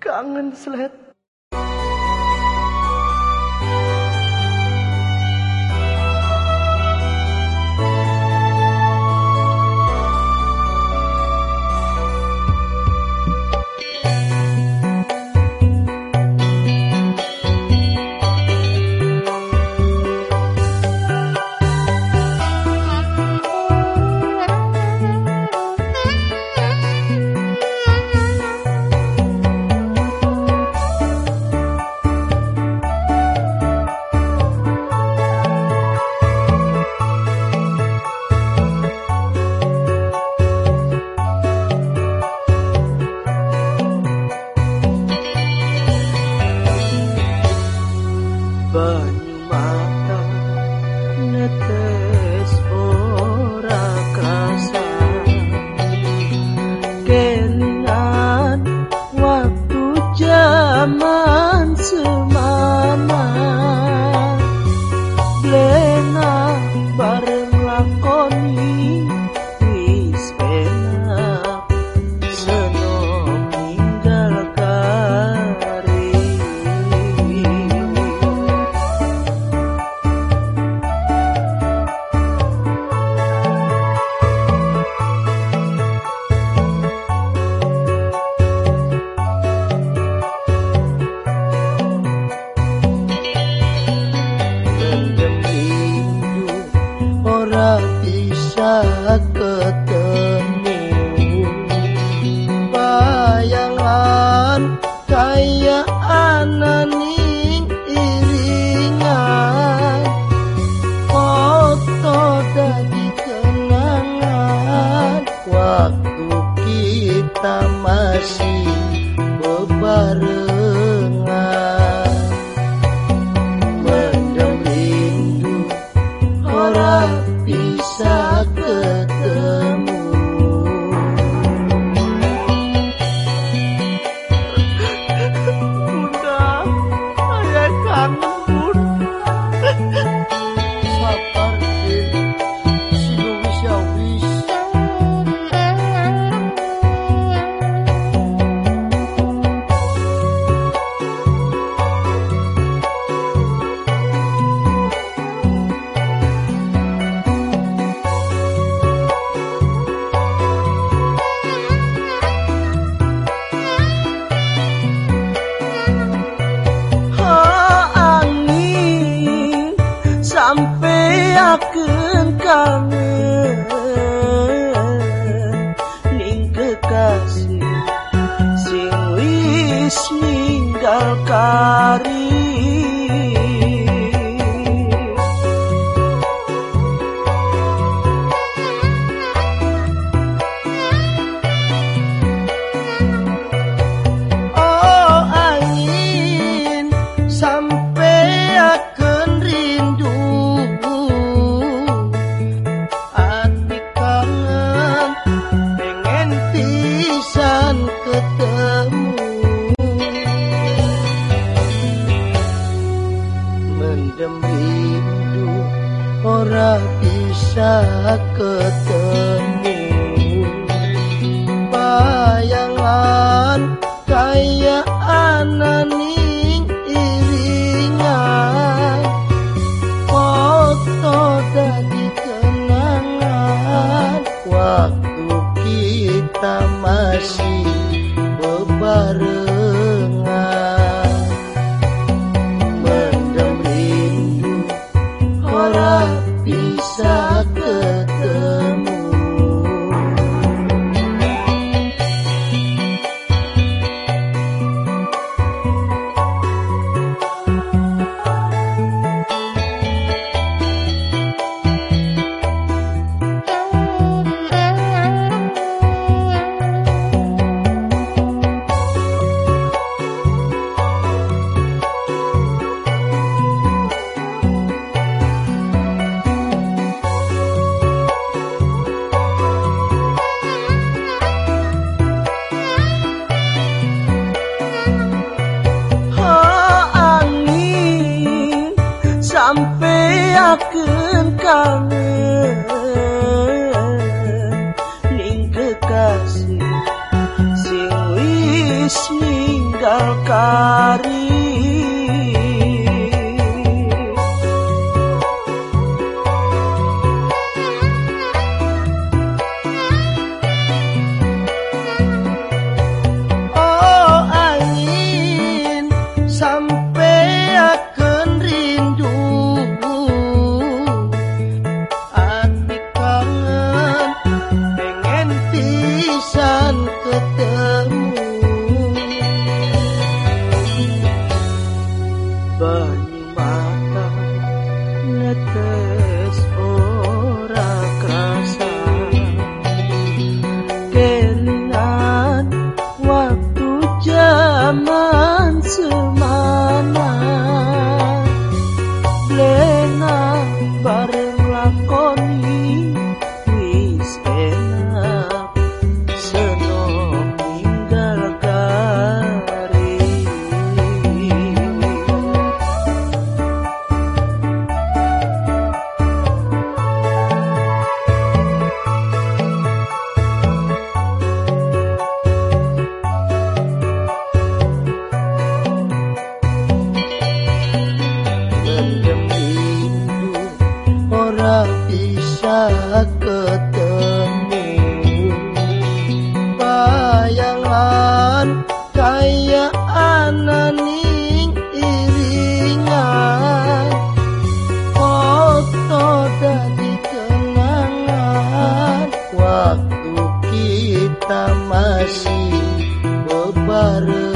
Kangen, selet aya ananing iringan. Foto dari kenangan. Waktu kita masih bebareng maafkan kami ketemu bayangan kayak ananing iringan. Foto dari kenangan. Waktu kita masih bebareng sampeyakan kami. Ning kekasih sing wis ninggal kari. Bisa ketemu. Bayangan kayak ananing iringan. Foto dari kenangan waktu kita masih bebareng